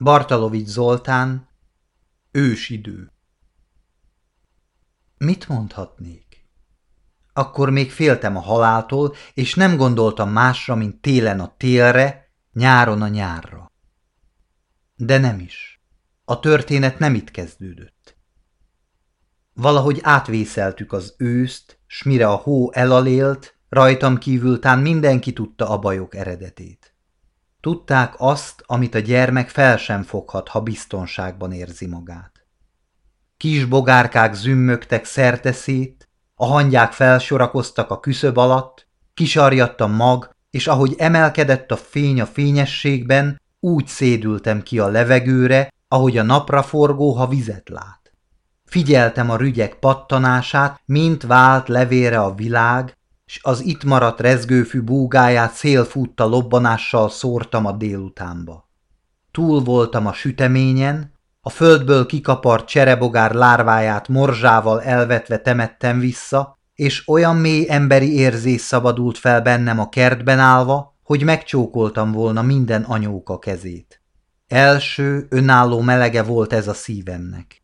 Bartalovics Zoltán, ősidő. Mit mondhatnék? Akkor még féltem a haláltól, és nem gondoltam másra, mint télen a télre, nyáron a nyárra. De nem is. A történet nem itt kezdődött. Valahogy átvészeltük az őszt, s mire a hó elalélt, rajtam kívül tán mindenki tudta a bajok eredetét. Tudták azt, amit a gyermek fel sem foghat, ha biztonságban érzi magát. Kis bogárkák zümmögtek szerteszét, a hangyák felsorakoztak a küszöb alatt, kisarjadt a mag, és ahogy emelkedett a fény a fényességben, úgy szédültem ki a levegőre, ahogy a napra forgó, ha vizet lát. Figyeltem a rügyek pattanását, mint vált levére a világ, s az itt maradt rezgőfű búgáját szélfutta lobbanással szórtam a délutánba. Túl voltam a süteményen, a földből kikapart cserebogár lárváját morzsával elvetve temettem vissza, és olyan mély emberi érzés szabadult fel bennem a kertben állva, hogy megcsókoltam volna minden anyóka kezét. Első, önálló melege volt ez a szívemnek.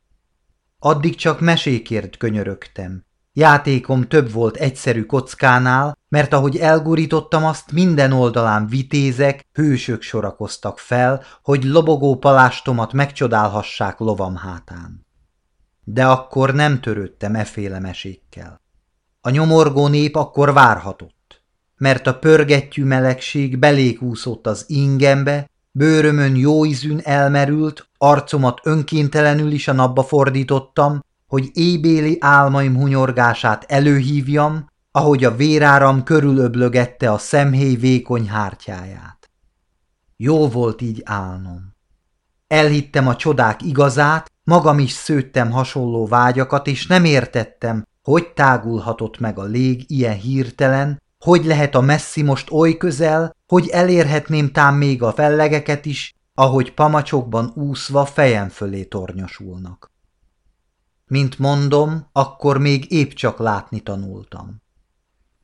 Addig csak mesékért könyörögtem, Játékom több volt egyszerű kockánál, mert ahogy elgurítottam azt, minden oldalán vitézek, hősök sorakoztak fel, hogy lobogó palástomat megcsodálhassák lovam hátán. De akkor nem törődtem eféle mesékkel. A nyomorgó nép akkor várhatott, mert a pörgettyű melegség belékúszott az ingembe, bőrömön jóízűn elmerült, arcomat önkéntelenül is a napba fordítottam, hogy ébéli álmaim hunyorgását előhívjam, ahogy a véráram körülöblögette a szemhéj vékony hártyáját. Jó volt így állnom. Elhittem a csodák igazát, magam is szőttem hasonló vágyakat, és nem értettem, hogy tágulhatott meg a lég ilyen hirtelen, hogy lehet a messzi most oly közel, hogy elérhetném tám még a fellegeket is, ahogy pamacsokban úszva fejem fölé tornyosulnak. Mint mondom, akkor még épp csak látni tanultam.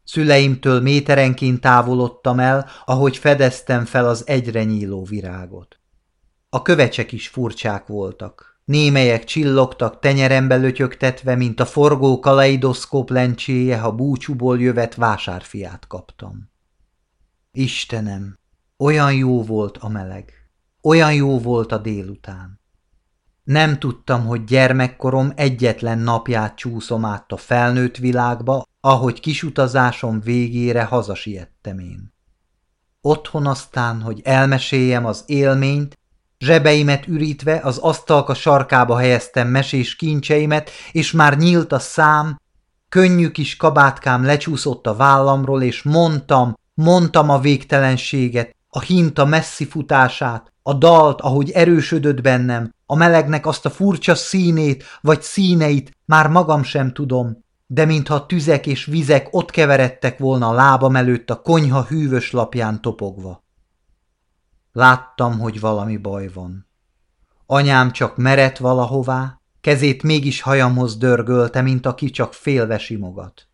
Szüleimtől méterenként távolodtam el, ahogy fedeztem fel az egyre nyíló virágot. A kövecsek is furcsák voltak. Némelyek csillogtak tenyerembe lötyögtetve, mint a forgó kaleidoszkóp lencséje, ha búcsúból jövet vásárfiát kaptam. Istenem, olyan jó volt a meleg, olyan jó volt a délután. Nem tudtam, hogy gyermekkorom egyetlen napját csúszom át a felnőtt világba, ahogy kisutazásom végére hazasiettem én. Otthon aztán, hogy elmeséljem az élményt, zsebeimet ürítve az asztalka sarkába helyeztem mesés kincseimet, és már nyílt a szám, könnyű kis kabátkám lecsúszott a vállamról, és mondtam, mondtam a végtelenséget, a hinta messzi futását, a dalt, ahogy erősödött bennem, a melegnek azt a furcsa színét vagy színeit már magam sem tudom, de mintha tüzek és vizek ott keveredtek volna a lábam előtt a konyha hűvös lapján topogva. Láttam, hogy valami baj van. Anyám csak merett valahová, kezét mégis hajamhoz dörgölte, mint aki csak félve simogat.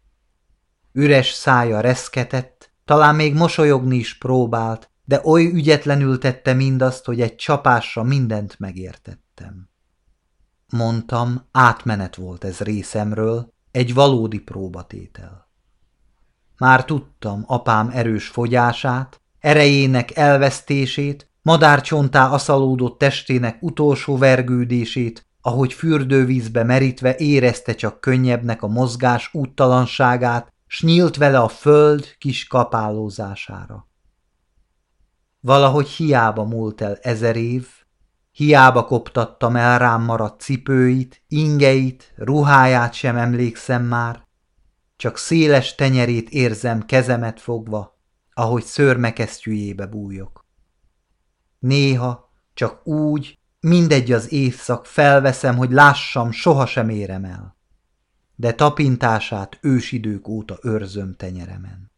Üres szája reszketett, talán még mosolyogni is próbált, de oly ügyetlenül tette mindazt, hogy egy csapásra mindent megértettem. Mondtam, átmenet volt ez részemről, egy valódi próbatétel. Már tudtam apám erős fogyását, erejének elvesztését, madárcsontá aszalódott testének utolsó vergődését, ahogy fürdővízbe merítve érezte csak könnyebbnek a mozgás úttalanságát, s nyílt vele a föld kis kapálózására. Valahogy hiába múlt el ezer év, hiába koptattam el rám maradt cipőit, ingeit, ruháját sem emlékszem már, csak széles tenyerét érzem kezemet fogva, ahogy szörmekesztyűjébe bújok. Néha csak úgy, mindegy az évszak felveszem, hogy lássam, sohasem érem el, de tapintását ősidők óta őrzöm tenyeremen.